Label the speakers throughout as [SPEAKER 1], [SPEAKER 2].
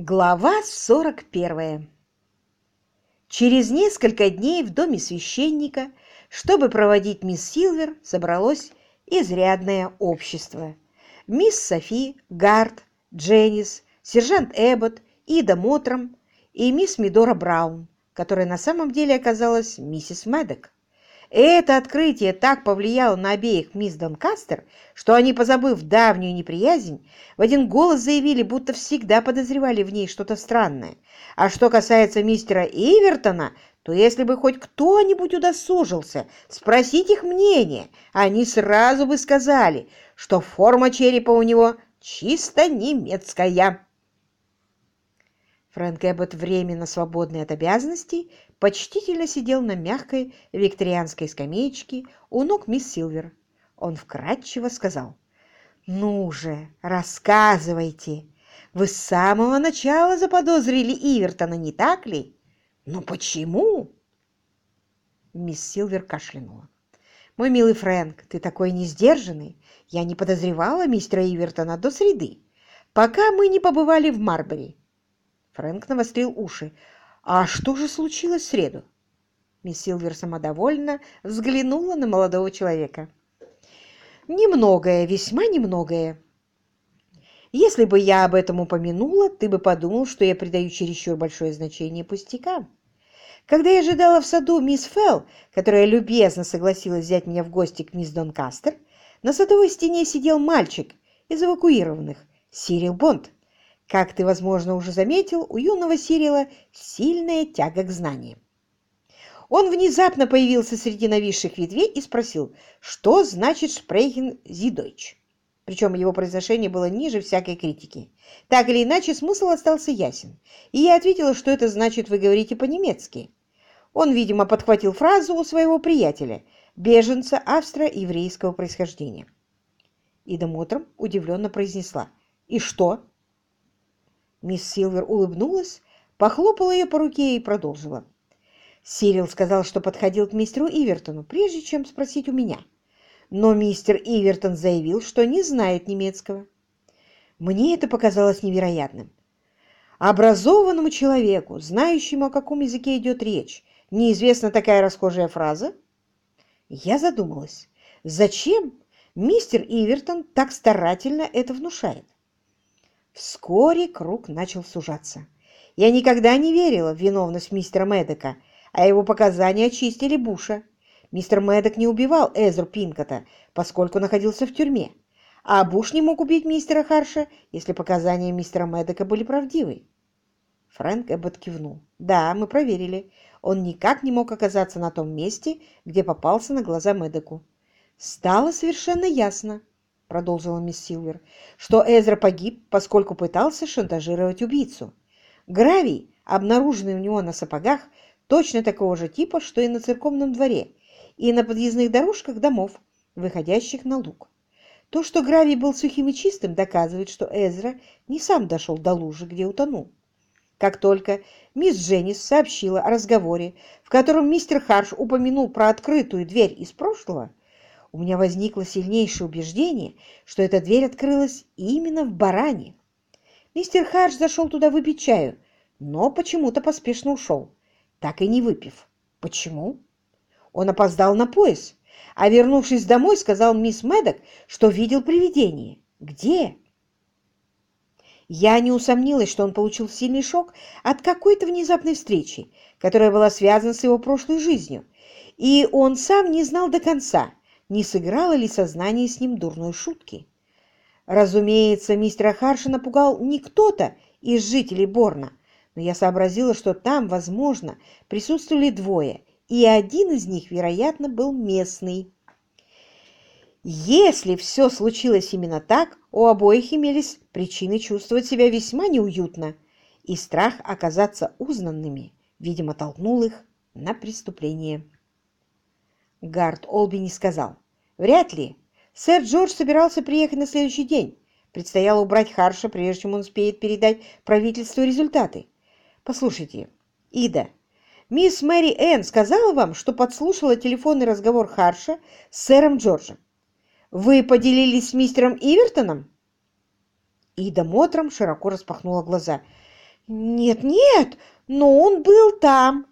[SPEAKER 1] Глава 41 Через несколько дней в доме священника, чтобы проводить мисс Силвер, собралось изрядное общество. Мисс Софи, Гард, Дженнис, сержант Эббот, Ида Мотром и мисс Мидора Браун, которая на самом деле оказалась миссис Мэддок. Это открытие так повлияло на обеих мисс Донкастер, что они, позабыв давнюю неприязнь, в один голос заявили, будто всегда подозревали в ней что-то странное. А что касается мистера Ивертона, то если бы хоть кто-нибудь удосужился спросить их мнение, они сразу бы сказали, что форма черепа у него чисто немецкая. Фрэнк Эббот, временно свободный от обязанностей, почтительно сидел на мягкой викторианской скамеечке у ног мисс Силвер. Он вкратчиво сказал, «Ну же, рассказывайте! Вы с самого начала заподозрили Ивертона, не так ли? Но почему?» Мисс Силвер кашлянула. «Мой милый Фрэнк, ты такой несдержанный. Я не подозревала мистера Ивертона до среды, пока мы не побывали в Марбери. Фрэнк навострил уши. «А что же случилось в среду?» Мисс Силвер самодовольно взглянула на молодого человека. «Немногое, весьма немногое. Если бы я об этом упомянула, ты бы подумал, что я придаю чересчур большое значение пустякам. Когда я ожидала в саду мисс Фелл, которая любезно согласилась взять меня в гости к мисс Донкастер, на садовой стене сидел мальчик из эвакуированных, Сирил Бонд. Как ты, возможно, уже заметил, у юного Сирила сильная тяга к знаниям. Он внезапно появился среди нависших ветвей и спросил, что значит «шпрейхен зидойч». Причем его произношение было ниже всякой критики. Так или иначе, смысл остался ясен. И я ответила, что это значит «вы говорите по-немецки». Он, видимо, подхватил фразу у своего приятеля, беженца австро-еврейского происхождения. Ида Мотром удивленно произнесла «И что?» Мисс Силвер улыбнулась, похлопала ее по руке и продолжила. Сирил сказал, что подходил к мистеру Ивертону, прежде чем спросить у меня. Но мистер Ивертон заявил, что не знает немецкого. Мне это показалось невероятным. Образованному человеку, знающему, о каком языке идет речь, неизвестна такая расхожая фраза? Я задумалась, зачем мистер Ивертон так старательно это внушает? Вскоре круг начал сужаться. Я никогда не верила в виновность мистера Мэддека, а его показания очистили Буша. Мистер Мэддок не убивал Эзру Пинкота, поскольку находился в тюрьме, а Буш не мог убить мистера Харша, если показания мистера Мэддека были правдивы. Фрэнк Эббот кивнул. «Да, мы проверили. Он никак не мог оказаться на том месте, где попался на глаза Мэддеку. Стало совершенно ясно, — продолжила мисс Силвер, — что Эзра погиб, поскольку пытался шантажировать убийцу. Гравий, обнаруженный у него на сапогах, точно такого же типа, что и на церковном дворе, и на подъездных дорожках домов, выходящих на луг. То, что гравий был сухим и чистым, доказывает, что Эзра не сам дошел до лужи, где утонул. Как только мисс Дженнис сообщила о разговоре, в котором мистер Харш упомянул про открытую дверь из прошлого, у меня возникло сильнейшее убеждение, что эта дверь открылась именно в баране. Мистер Хардж зашел туда выпить чаю, но почему-то поспешно ушел, так и не выпив. Почему? Он опоздал на пояс, а вернувшись домой, сказал мисс Мэддок, что видел привидение. Где? Я не усомнилась, что он получил сильный шок от какой-то внезапной встречи, которая была связана с его прошлой жизнью, и он сам не знал до конца, не сыграло ли сознание с ним дурной шутки. Разумеется, мистера Харша напугал не кто-то из жителей Борна, но я сообразила, что там, возможно, присутствовали двое, и один из них, вероятно, был местный. Если все случилось именно так, у обоих имелись причины чувствовать себя весьма неуютно, и страх оказаться узнанными, видимо, толкнул их на преступление. Гард Олбини сказал, «Вряд ли. Сэр Джордж собирался приехать на следующий день. Предстояло убрать Харша, прежде чем он успеет передать правительству результаты. Послушайте, Ида, мисс Мэри Энн сказала вам, что подслушала телефонный разговор Харша с сэром Джорджем. Вы поделились с мистером Ивертоном?» Ида Мотром широко распахнула глаза. Нет, нет, но он был там.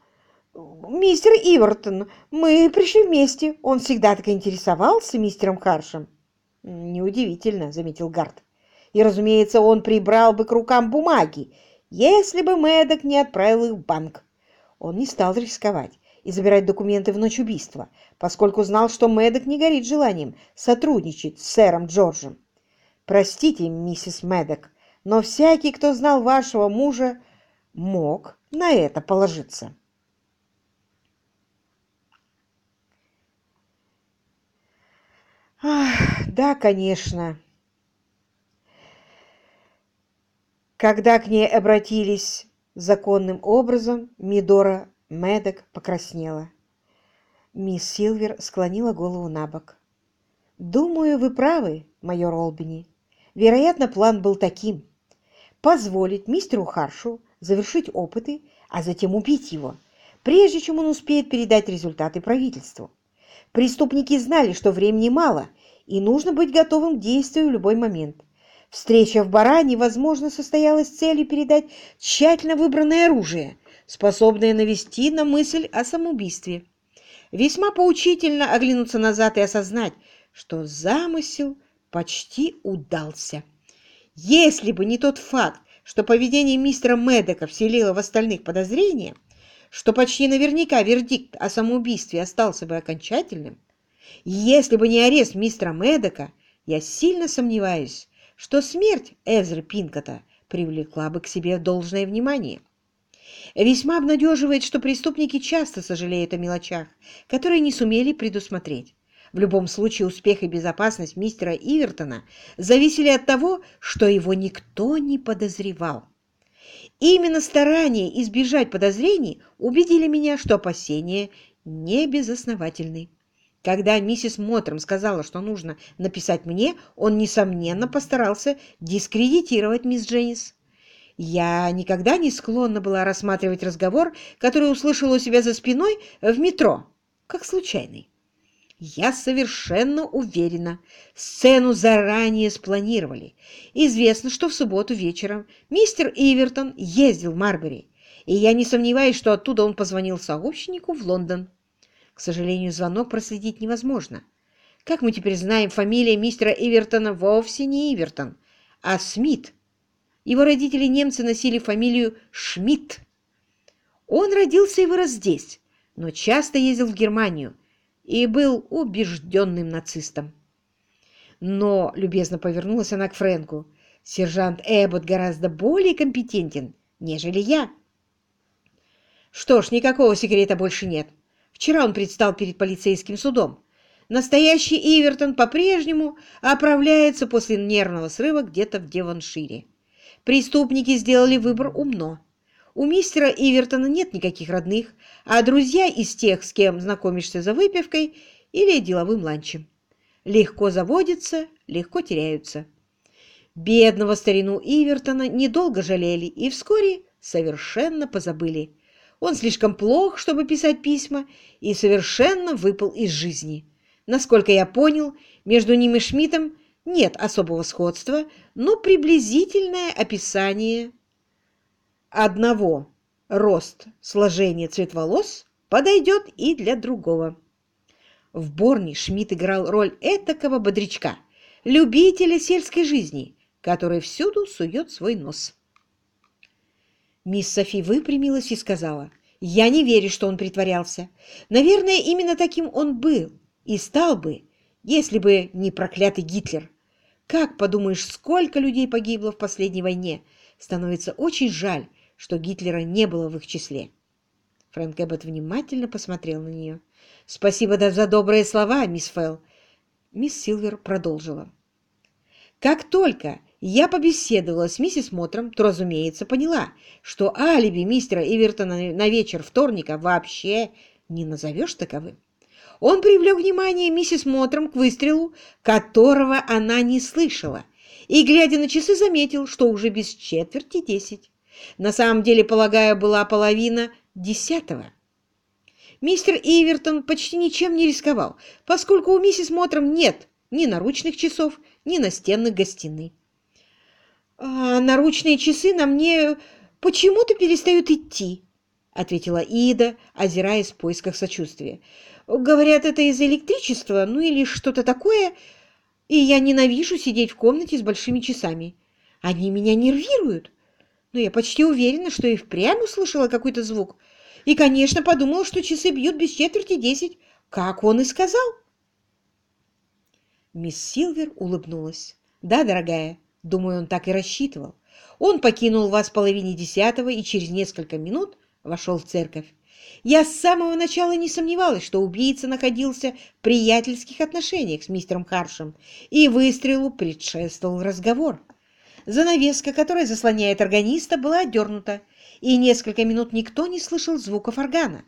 [SPEAKER 1] Мистер Ивертон, мы пришли вместе. Он всегда так интересовался мистером Харшем. Неудивительно, заметил Гард. И, разумеется, он прибрал бы к рукам бумаги, если бы Мэддок не отправил их в банк. Он не стал рисковать и забирать документы в ночь убийства, поскольку знал, что Мэддок не горит желанием сотрудничать с сэром Джорджем. Простите, миссис Мэддок, но всякий, кто знал вашего мужа, мог на это положиться. Ах, да, конечно. Когда к ней обратились законным образом, Мидора Медок покраснела. Мисс Силвер склонила голову на бок. «Думаю, вы правы, майор Олбини. Вероятно, план был таким – позволить мистеру Харшу завершить опыты, а затем убить его, прежде чем он успеет передать результаты правительству. Преступники знали, что времени мало, и нужно быть готовым к действию в любой момент. Встреча в Баране, возможно, состоялась с целью передать тщательно выбранное оружие, способное навести на мысль о самоубийстве. Весьма поучительно оглянуться назад и осознать, что замысел почти удался. Если бы не тот факт, что поведение мистера Медека вселило в остальных подозрения, что почти наверняка вердикт о самоубийстве остался бы окончательным, если бы не арест мистера Медека, я сильно сомневаюсь, что смерть Эзры Пинкота привлекла бы к себе должное внимание. Весьма обнадеживает, что преступники часто сожалеют о мелочах, которые не сумели предусмотреть. В любом случае успех и безопасность мистера Ивертона зависели от того, что его никто не подозревал. Именно старания избежать подозрений убедили меня, что опасения не безосновательны. Когда миссис Мотром сказала, что нужно написать мне, он, несомненно, постарался дискредитировать мисс Дженнис. Я никогда не склонна была рассматривать разговор, который услышала у себя за спиной в метро, как случайный. Я совершенно уверена, сцену заранее спланировали. Известно, что в субботу вечером мистер Ивертон ездил в Марбери, и я не сомневаюсь, что оттуда он позвонил сообщнику в Лондон. К сожалению, звонок проследить невозможно. Как мы теперь знаем, фамилия мистера Ивертона вовсе не Ивертон, а Смит. Его родители немцы носили фамилию Шмидт. Он родился и вырос здесь, но часто ездил в Германию и был убежденным нацистом. Но, любезно повернулась она к Фрэнку, сержант Эббот гораздо более компетентен, нежели я. Что ж, никакого секрета больше нет. Вчера он предстал перед полицейским судом. Настоящий Ивертон по-прежнему оправляется после нервного срыва где-то в Девоншире. Преступники сделали выбор умно. У мистера Ивертона нет никаких родных, а друзья из тех, с кем знакомишься за выпивкой или деловым ланчем. Легко заводятся, легко теряются. Бедного старину Ивертона недолго жалели и вскоре совершенно позабыли. Он слишком плох, чтобы писать письма, и совершенно выпал из жизни. Насколько я понял, между ним и Шмидтом нет особого сходства, но приблизительное описание одного рост, сложение, цвет волос подойдет и для другого. В Борне Шмидт играл роль этакого бодрячка, любителя сельской жизни, который всюду сует свой нос. Мисс Софи выпрямилась и сказала, «Я не верю, что он притворялся. Наверное, именно таким он был и стал бы, если бы не проклятый Гитлер. Как подумаешь, сколько людей погибло в последней войне? Становится очень жаль, что Гитлера не было в их числе». Фрэнк Эббот внимательно посмотрел на нее. «Спасибо за добрые слова, мисс Фелл». Мисс Силвер продолжила. «Как только я побеседовала с миссис Мотром, то, разумеется, поняла, что алиби мистера Ивертона на вечер вторника вообще не назовешь таковым. Он привлек внимание миссис Мотром к выстрелу, которого она не слышала, и, глядя на часы, заметил, что уже без четверти десять. На самом деле, полагаю, была половина десятого. Мистер Ивертон почти ничем не рисковал, поскольку у миссис Мотром нет ни наручных часов, ни настенных гостиной. А наручные часы на мне почему-то перестают идти», — ответила Ида, озираясь в поисках сочувствия. «Говорят, это из-за электричества, ну или что-то такое, и я ненавижу сидеть в комнате с большими часами. Они меня нервируют. Но я почти уверена, что и впрямь услышала какой-то звук. И, конечно, подумала, что часы бьют без четверти десять, как он и сказал». Мисс Силвер улыбнулась. «Да, дорогая, думаю, он так и рассчитывал. Он покинул вас в половине десятого и через несколько минут вошел в церковь. Я с самого начала не сомневалась, что убийца находился в приятельских отношениях с мистером Харшем, и выстрелу предшествовал разговор. Занавеска, которая заслоняет органиста, была отдернута, и несколько минут никто не слышал звуков органа.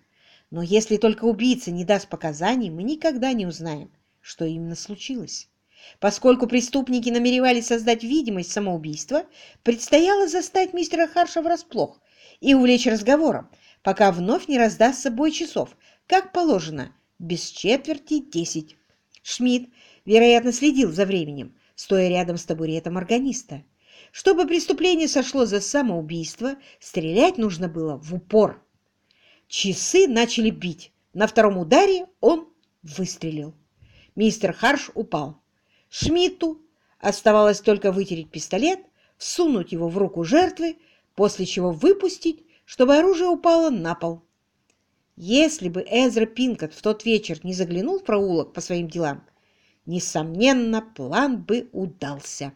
[SPEAKER 1] Но если только убийца не даст показаний, мы никогда не узнаем, что именно случилось. Поскольку преступники намеревались создать видимость самоубийства, предстояло застать мистера Харша врасплох и увлечь разговором, пока вновь не раздастся бой часов, как положено, без четверти десять. Шмидт, вероятно, следил за временем, стоя рядом с табуретом органиста. Чтобы преступление сошло за самоубийство, стрелять нужно было в упор. Часы начали бить. На втором ударе он выстрелил. Мистер Харш упал. Шмидту оставалось только вытереть пистолет, всунуть его в руку жертвы, после чего выпустить, чтобы оружие упало на пол. Если бы Эзра Пинкот в тот вечер не заглянул в проулок по своим делам, несомненно, план бы удался.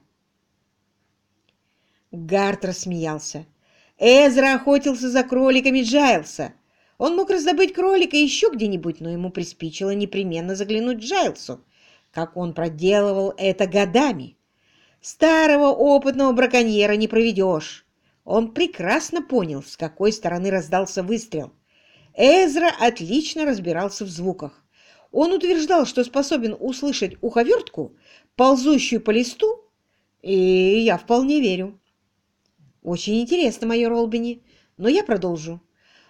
[SPEAKER 1] Гарт рассмеялся. Эзра охотился за кроликами Джайлса. Он мог раздобыть кролика еще где-нибудь, но ему приспичило непременно заглянуть Джайлсу, как он проделывал это годами. Старого опытного браконьера не проведешь. Он прекрасно понял, с какой стороны раздался выстрел. Эзра отлично разбирался в звуках. Он утверждал, что способен услышать уховертку, ползущую по листу, и я вполне верю. Очень интересно, майор Олбини, но я продолжу.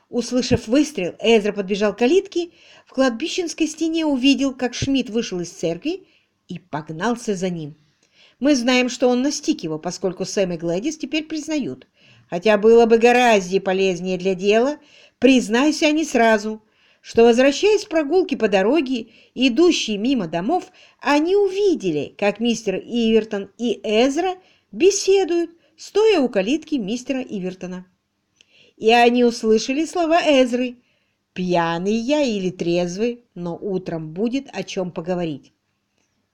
[SPEAKER 1] Услышав выстрел, Эзра подбежал к калитке, в кладбищенской стене увидел, как Шмидт вышел из церкви и погнался за ним. Мы знаем, что он настиг его, поскольку Сэм и Глэдис теперь признают. Хотя было бы гораздо полезнее для дела, признайся они сразу, что, возвращаясь с прогулки по дороге, идущие мимо домов, они увидели, как мистер Ивертон и Эзра беседуют, стоя у калитки мистера Ивертона и они услышали слова Эзры. «Пьяный я или трезвый, но утром будет о чем поговорить».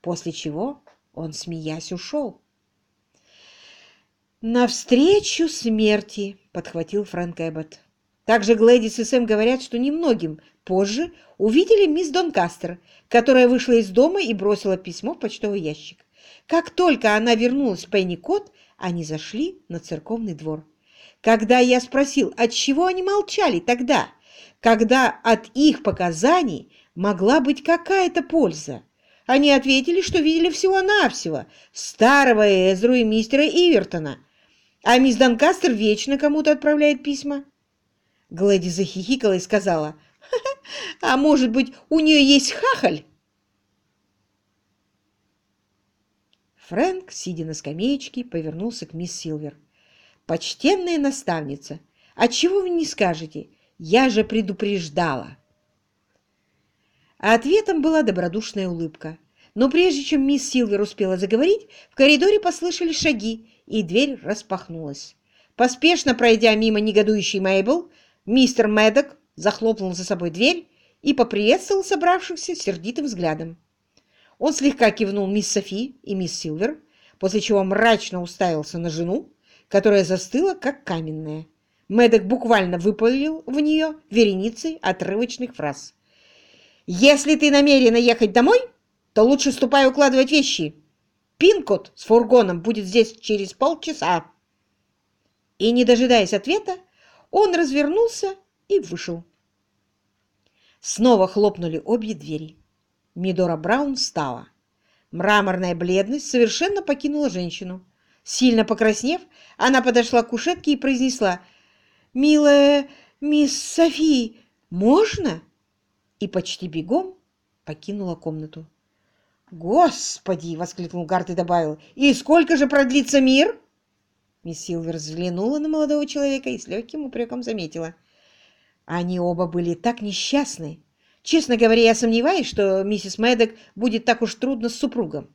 [SPEAKER 1] После чего он, смеясь, ушел. «Навстречу смерти!» — подхватил Фрэнк Эббот. Также Глэдис и Сэм говорят, что немногим позже увидели мисс Донкастер, которая вышла из дома и бросила письмо в почтовый ящик. Как только она вернулась в Пенни-Кот, они зашли на церковный двор. Когда я спросил, от чего они молчали тогда, когда от их показаний могла быть какая-то польза, они ответили, что видели всего-навсего старого Эзру и мистера Ивертона, а мисс Донкастер вечно кому-то отправляет письма. Глэди захихикала и сказала, «А может быть, у нее есть хахаль?» Фрэнк, сидя на скамеечке, повернулся к мисс Силвер. «Почтенная наставница, отчего вы не скажете? Я же предупреждала!» А ответом была добродушная улыбка. Но прежде чем мисс Силвер успела заговорить, в коридоре послышались шаги, и дверь распахнулась. Поспешно пройдя мимо негодующей Мейбл, мистер Мэддок захлопнул за собой дверь и поприветствовал собравшихся сердитым взглядом. Он слегка кивнул мисс Софи и мисс Силвер, после чего мрачно уставился на жену, которая застыла, как каменная. Мэддок буквально выпалил в нее вереницей отрывочных фраз. «Если ты намерена ехать домой, то лучше ступай укладывать вещи. Пинкот с фургоном будет здесь через полчаса». И, не дожидаясь ответа, он развернулся и вышел. Снова хлопнули обе двери. Мидора Браун встала. Мраморная бледность совершенно покинула женщину. Сильно покраснев, она подошла к кушетке и произнесла «Милая мисс Софи, можно?» И почти бегом покинула комнату. «Господи!» — воскликнул Гарт и добавил. «И сколько же продлится мир?» Мисс Силвер взглянула на молодого человека и с легким упреком заметила. Они оба были так несчастны. Честно говоря, я сомневаюсь, что миссис Мэддок будет так уж трудно с супругом.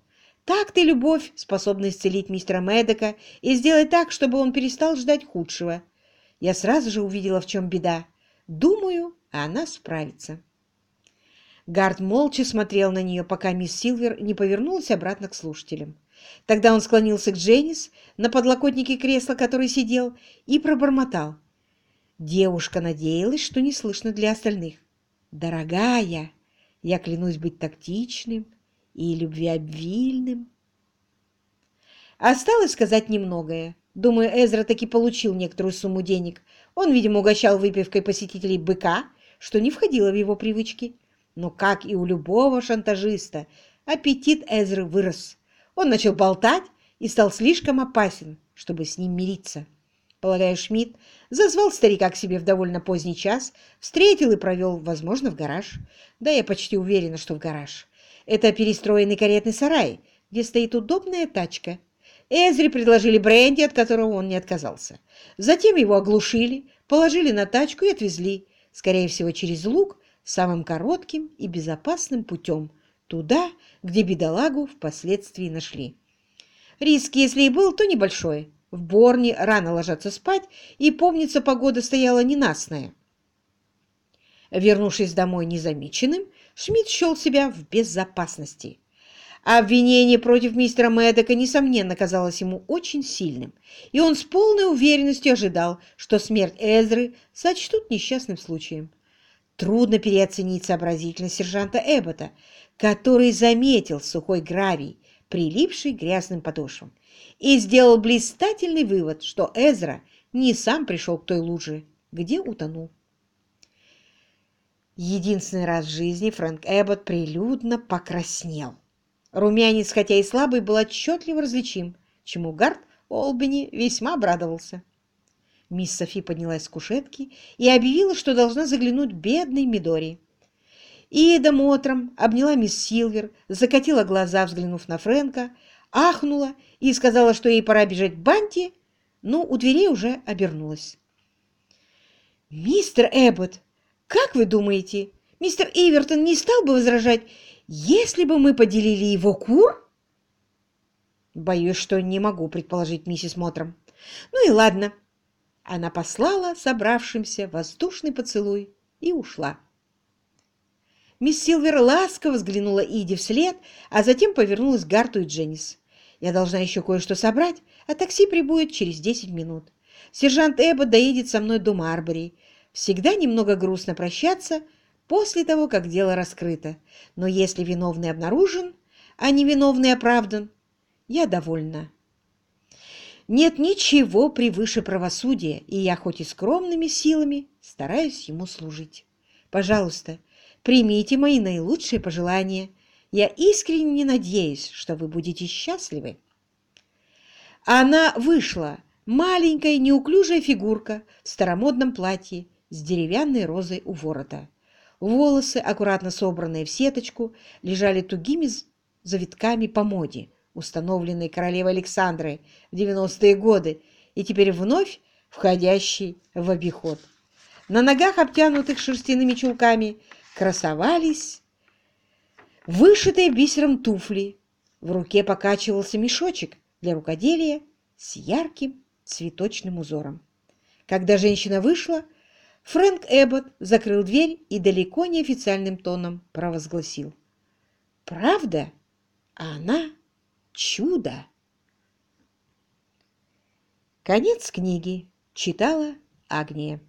[SPEAKER 1] Так-то любовь способна исцелить мистера Мэддока и сделать так, чтобы он перестал ждать худшего. Я сразу же увидела, в чем беда. Думаю, она справится. Гард молча смотрел на нее, пока мисс Силвер не повернулась обратно к слушателям. Тогда он склонился к Дженнис на подлокотнике кресла, который сидел, и пробормотал. Девушка надеялась, что не слышно для остальных. «Дорогая, я клянусь быть тактичным и любвеобильным». Осталось сказать немногое. Думаю, Эзра таки получил некоторую сумму денег. Он, видимо, угощал выпивкой посетителей быка, что не входило в его привычки. Но, как и у любого шантажиста, аппетит Эзры вырос. Он начал болтать и стал слишком опасен, чтобы с ним мириться. Полагаю, Шмидт зазвал старика к себе в довольно поздний час, встретил и провел, возможно, в гараж. Да, я почти уверена, что в гараж. Это перестроенный каретный сарай, где стоит удобная тачка. Эзри предложили бренди, от которого он не отказался. Затем его оглушили, положили на тачку и отвезли, скорее всего, через луг, самым коротким и безопасным путем, туда, где бедолагу впоследствии нашли. Риск, если и был, то небольшой. В Борне рано ложатся спать, и, помнится, погода стояла ненастная. Вернувшись домой незамеченным, Шмидт счел себя в безопасности. Обвинение против мистера Мэддока, несомненно, казалось ему очень сильным, и он с полной уверенностью ожидал, что смерть Эзры сочтут несчастным случаем. Трудно переоценить сообразительность сержанта Эббота, который заметил сухой гравий, прилипший грязным подошвам, и сделал блистательный вывод, что Эзра не сам пришел к той луже, где утонул. Единственный раз в жизни Фрэнк Эббот прилюдно покраснел. Румянец, хотя и слабый, был отчетливо различим, чему Гард Олбини весьма обрадовался. Мисс Софи поднялась с кушетки и объявила, что должна заглянуть бедной Мидори. Ида Мотром обняла мисс Силвер, закатила глаза, взглянув на Фрэнка, ахнула и сказала, что ей пора бежать к Банти, но у дверей уже обернулась. «Мистер Эббот, как вы думаете, мистер Ивертон не стал бы возражать, если бы мы поделили его кур?» «Боюсь, что не могу предположить, миссис Мотром. Ну и ладно». Она послала собравшимся воздушный поцелуй и ушла. Мисс Силвер ласково взглянула Иди вслед, а затем повернулась к Гарту и Дженнис. Я должна еще кое-что собрать, а такси прибудет через десять минут. Сержант Эббот доедет со мной до Марбери. Всегда немного грустно прощаться после того, как дело раскрыто. Но если виновный обнаружен, а невиновный оправдан, я довольна. Нет ничего превыше правосудия, и я хоть и скромными силами стараюсь ему служить. Пожалуйста, примите мои наилучшие пожелания – я искренне надеюсь, что вы будете счастливы. Она вышла, маленькая неуклюжая фигурка в старомодном платье с деревянной розой у ворота. Волосы, аккуратно собранные в сеточку, лежали тугими завитками по моде, установленной королевой Александрой в 90-е годы и теперь вновь входящей в обиход. На ногах, обтянутых шерстяными чулками, красовались вышитые бисером туфли. В руке покачивался мешочек для рукоделия с ярким цветочным узором. Когда женщина вышла, Фрэнк Эббот закрыл дверь и далеко не официальным тоном провозгласил. «Правда? Она чудо!» Конец книги. Читала Агния.